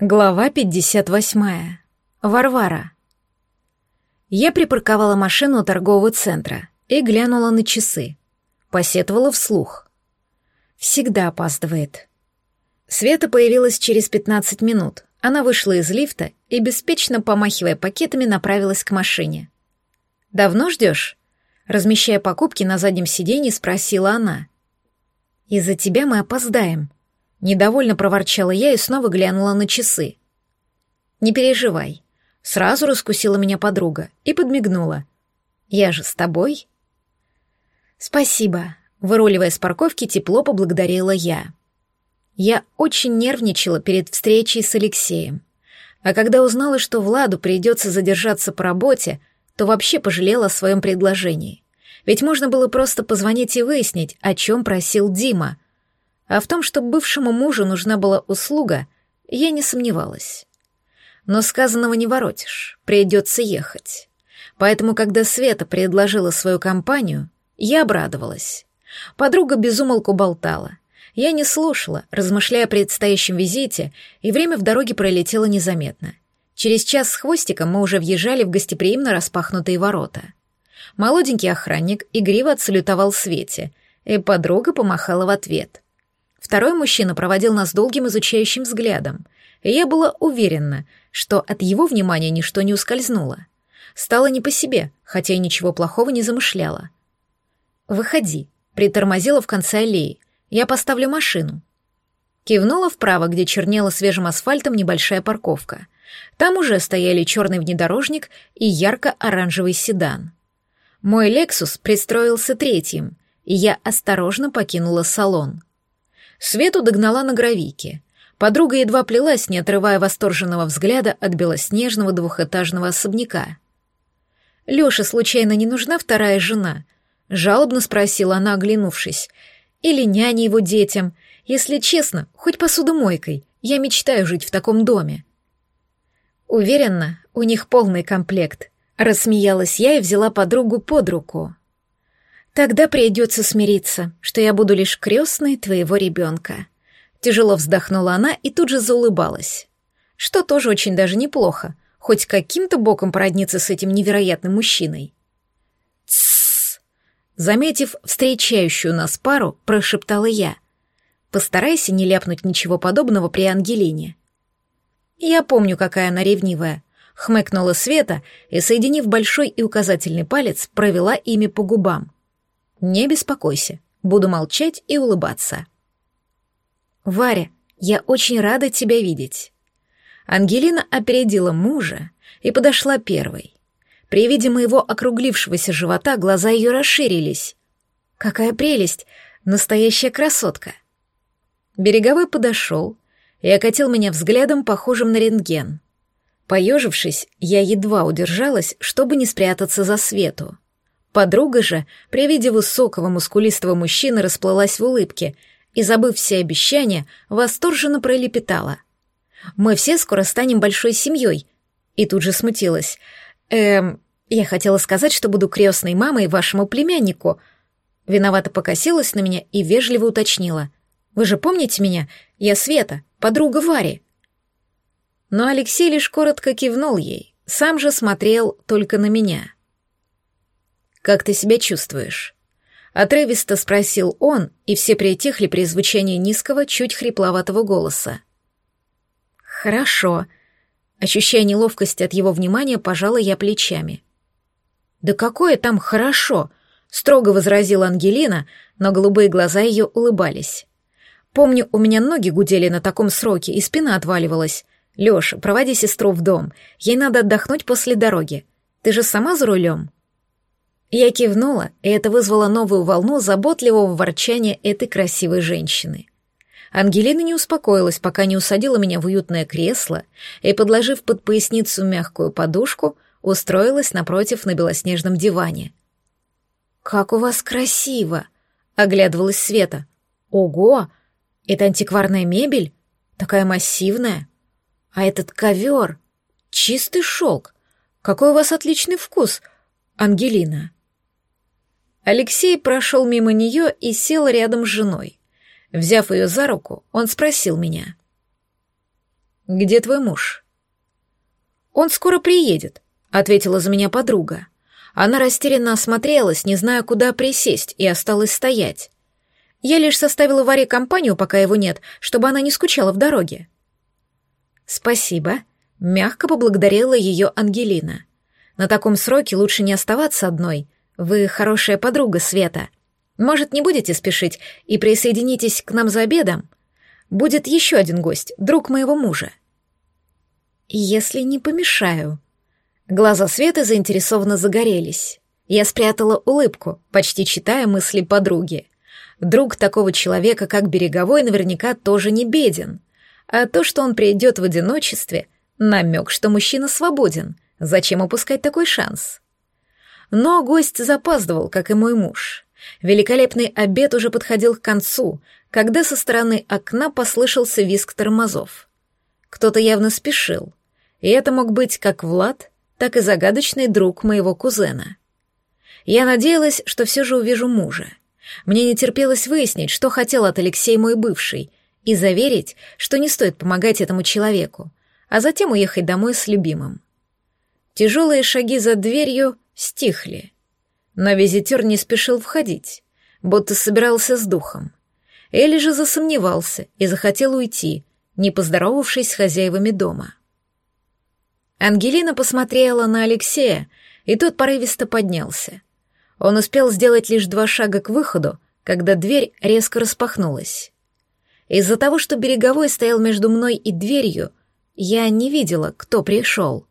Глава 58. Варвара. Я припарковала машину у торгового центра и глянула на часы. Посетовала вслух. Всегда опаздывает. Света появилась через 15 минут. Она вышла из лифта и, беспечно помахивая пакетами, направилась к машине. «Давно ждешь?» Размещая покупки на заднем сиденье, спросила она. «Из-за тебя мы опоздаем», Недовольно проворчала я и снова глянула на часы. «Не переживай». Сразу раскусила меня подруга и подмигнула. «Я же с тобой?» «Спасибо», — выруливая с парковки, тепло поблагодарила я. Я очень нервничала перед встречей с Алексеем. А когда узнала, что Владу придется задержаться по работе, то вообще пожалела о своем предложении. Ведь можно было просто позвонить и выяснить, о чем просил Дима — а в том, что бывшему мужу нужна была услуга, я не сомневалась. Но сказанного не воротишь, придется ехать. Поэтому, когда Света предложила свою компанию, я обрадовалась. Подруга безумолку болтала. Я не слушала, размышляя о предстоящем визите, и время в дороге пролетело незаметно. Через час с хвостиком мы уже въезжали в гостеприимно распахнутые ворота. Молоденький охранник игриво отсалютовал Свете, и подруга помахала в ответ — Второй мужчина проводил нас долгим изучающим взглядом, и я была уверена, что от его внимания ничто не ускользнуло. Стало не по себе, хотя и ничего плохого не замышляла. «Выходи», — притормозила в конце аллеи. «Я поставлю машину». Кивнула вправо, где чернела свежим асфальтом небольшая парковка. Там уже стояли черный внедорожник и ярко-оранжевый седан. Мой «Лексус» пристроился третьим, и я осторожно покинула салон. Свету догнала на гравике. Подруга едва плелась, не отрывая восторженного взгляда от белоснежного двухэтажного особняка. «Лёше случайно не нужна вторая жена?» — жалобно спросила она, оглянувшись. «Или няня его детям? Если честно, хоть посудомойкой. Я мечтаю жить в таком доме». «Уверена, у них полный комплект», — рассмеялась я и взяла подругу под руку. Тогда придется смириться, что я буду лишь крестной твоего ребенка. Тяжело вздохнула она и тут же заулыбалась. Что тоже очень даже неплохо, хоть каким-то боком породниться с этим невероятным мужчиной. Тссс! Заметив встречающую нас пару, прошептала я. Постарайся не ляпнуть ничего подобного при Ангелине. Я помню, какая она ревнивая. Хмыкнула Света и, соединив большой и указательный палец, провела ими по губам — не беспокойся, буду молчать и улыбаться. Варя, я очень рада тебя видеть. Ангелина опередила мужа и подошла первой. При виде моего округлившегося живота глаза ее расширились. Какая прелесть! Настоящая красотка! Береговой подошел и окатил меня взглядом, похожим на рентген. Поежившись, я едва удержалась, чтобы не спрятаться за свету. Подруга же, при виде высокого мускулистого мужчины, расплылась в улыбке и, забыв все обещания, восторженно пролепетала. «Мы все скоро станем большой семьей», и тут же смутилась. «Эм, я хотела сказать, что буду крестной мамой вашему племяннику». Виновато покосилась на меня и вежливо уточнила. «Вы же помните меня? Я Света, подруга Вари». Но Алексей лишь коротко кивнул ей, сам же смотрел только на меня. «Как ты себя чувствуешь?» Отрывисто спросил он, и все притихли при звучании низкого, чуть хрипловатого голоса. «Хорошо». Ощущая неловкость от его внимания, пожала я плечами. «Да какое там хорошо!» — строго возразила Ангелина, но голубые глаза ее улыбались. «Помню, у меня ноги гудели на таком сроке, и спина отваливалась. Лёша, проводи сестру в дом, ей надо отдохнуть после дороги. Ты же сама за рулем?» Я кивнула, и это вызвало новую волну заботливого ворчания этой красивой женщины. Ангелина не успокоилась, пока не усадила меня в уютное кресло и, подложив под поясницу мягкую подушку, устроилась напротив на белоснежном диване. «Как у вас красиво!» — оглядывалась Света. «Ого! Это антикварная мебель? Такая массивная! А этот ковер! Чистый шелк! Какой у вас отличный вкус, Ангелина!» Алексей прошел мимо нее и сел рядом с женой. Взяв ее за руку, он спросил меня. Где твой муж?» «Он скоро приедет», — ответила за меня подруга. Она растерянно осмотрелась, не зная, куда присесть, и осталась стоять. Я лишь составила Варе компанию, пока его нет, чтобы она не скучала в дороге. «Спасибо», — мягко поблагодарила ее Ангелина. «На таком сроке лучше не оставаться одной. Вы хорошая подруга Света. Может, не будете спешить и присоединитесь к нам за обедом? Будет еще один гость, друг моего мужа». «Если не помешаю». Глаза Светы заинтересованно загорелись. Я спрятала улыбку, почти читая мысли подруги. Друг такого человека, как Береговой, наверняка тоже не беден. А то, что он придет в одиночестве, намек, что мужчина свободен. Зачем упускать такой шанс? Но гость запаздывал, как и мой муж. Великолепный обед уже подходил к концу, когда со стороны окна послышался визг тормозов. Кто-то явно спешил, и это мог быть как Влад, так и загадочный друг моего кузена. Я надеялась, что все же увижу мужа. Мне не терпелось выяснить, что хотел от Алексея мой бывший, и заверить, что не стоит помогать этому человеку, а затем уехать домой с любимым. Тяжелые шаги за дверью стихли, но визитер не спешил входить, будто собирался с духом. Элли же засомневался и захотел уйти, не поздоровавшись с хозяевами дома. Ангелина посмотрела на Алексея, и тот порывисто поднялся. Он успел сделать лишь два шага к выходу, когда дверь резко распахнулась. Из-за того, что береговой стоял между мной и дверью, я не видела, кто пришел.